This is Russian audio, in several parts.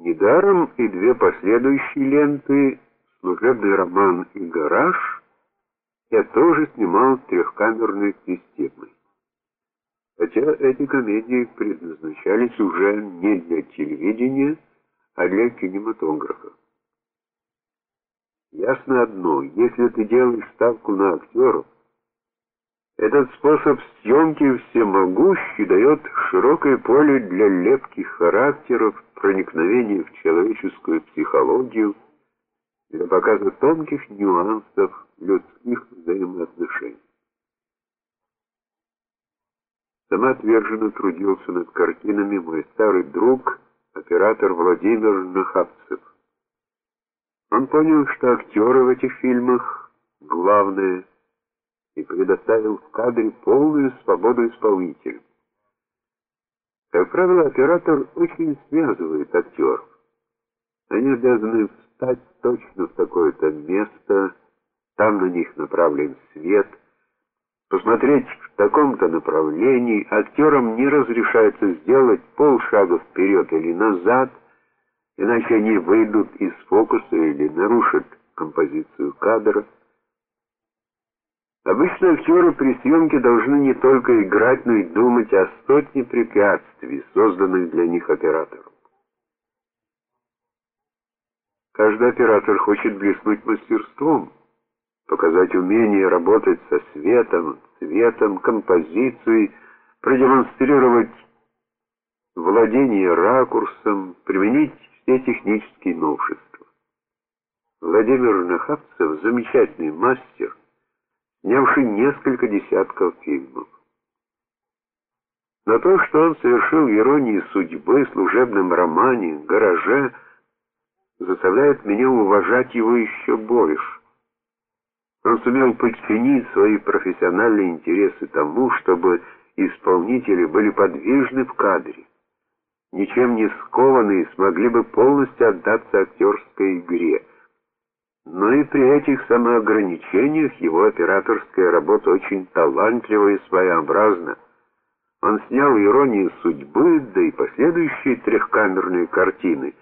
Недаром и две последующие ленты «Служебный роман» и «Гараж» я тоже снимал трехкамерной системой. Хотя эти комедии предназначались уже не для телевидения, а для кинематографа. Ясно одно, если ты делаешь ставку на актеров, этот способ съемки всемогущий дает широкое поле для лепких характеров, проникновения в человеческую психологию, для показа тонких нюансов людских взаимоотношений. Самоотверженно трудился над картинами мой старый друг, оператор Владимир Нахапцев. Он понял, что актеры в этих фильмах главное, и предоставил в кадре полную свободу исполнителю. Как правило, оператор очень связывает актеров. Они обязаны встать точно в такое-то место, там на них направлен свет, посмотреть в таком-то направлении, актерам не разрешается сделать полшага вперед или назад, иначе они выйдут из фокуса или нарушат композицию кадра. Обычно актеры при съемке должны не только играть, но и думать о сотне препятствий, созданных для них оператором. Каждый оператор хочет блеснуть мастерством, показать умение работать со светом, цветом, композицией, продемонстрировать владение ракурсом, применить все технические новшества. Владимир Нахапцев замечательный мастер, снявший несколько десятков фильмов. Но то, что он совершил в иронии судьбы, служебном романе, гараже, заставляет меня уважать его еще больше. Он сумел подчинить свои профессиональные интересы тому, чтобы исполнители были подвижны в кадре, ничем не скованные, смогли бы полностью отдаться актерской игре. Но и при этих самоограничениях его операторская работа очень талантлива и своеобразна. Он снял иронию судьбы, да и последующие трехкамерные картины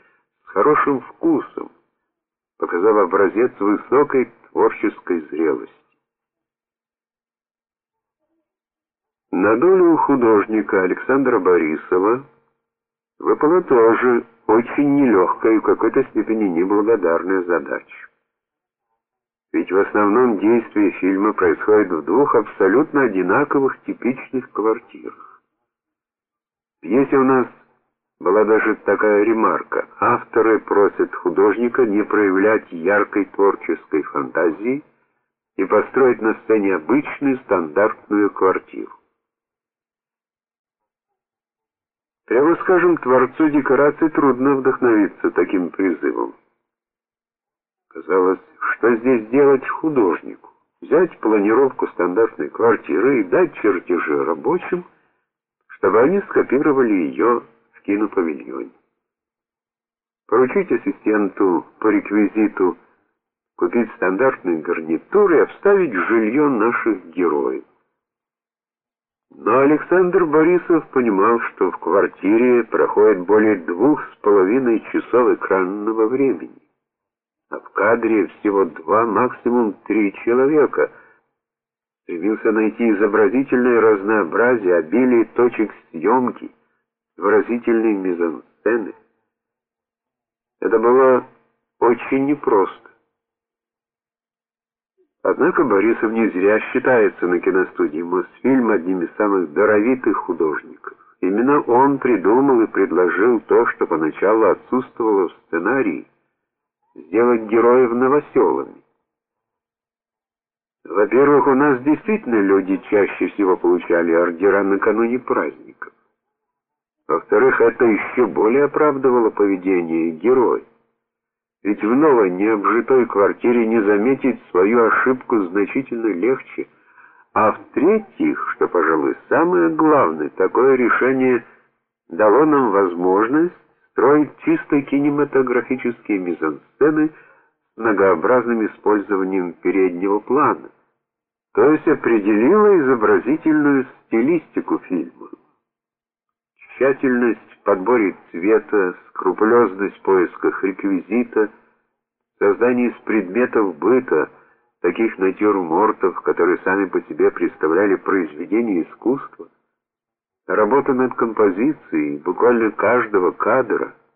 с хорошим вкусом, показав образец высокой творческой зрелости. На долю художника Александра Борисова выпала тоже очень нелегкая и в какой-то степени неблагодарная задача. Ведь в основном действие фильма происходит в двух абсолютно одинаковых типичных квартирах. Если у нас была даже такая ремарка: авторы просят художника не проявлять яркой творческой фантазии и построить на сцене обычную стандартную квартиру. Прямо скажем, творцу декораций трудно вдохновиться таким призывом. Казалось, что здесь делать художнику? Взять планировку стандартной квартиры и дать чертежи рабочим, чтобы они скопировали ее в кинопавильоне. Поручить ассистенту по реквизиту купить стандартные гарнитуры и обставить жилье наших героев. Но Александр Борисов понимал, что в квартире проходит более двух с половиной часов экранного времени а в кадре всего два, максимум три человека. Стремился найти изобразительное разнообразие, обилие точек съемки, выразительные мизансцены. Это было очень непросто. Однако Борисов не зря считается на киностудии Мосфильм одним из самых даровитых художников. Именно он придумал и предложил то, что поначалу отсутствовало в сценарии сделать героев новоселами. Во-первых, у нас действительно люди чаще всего получали ордера накануне праздников. Во-вторых, это еще более оправдывало поведение героя. Ведь в новой необжитой квартире не заметить свою ошибку значительно легче. А в-третьих, что, пожалуй, самое главное, такое решение дало нам возможность строить чисто кинематографические мизансцены с многообразным использованием переднего плана, то есть определила изобразительную стилистику фильма. Тщательность подборе цвета, скрупулезность в поисках реквизита, создание из предметов быта, таких натюрмортов, которые сами по себе представляли произведение искусства, работа над композицией буквально каждого кадра —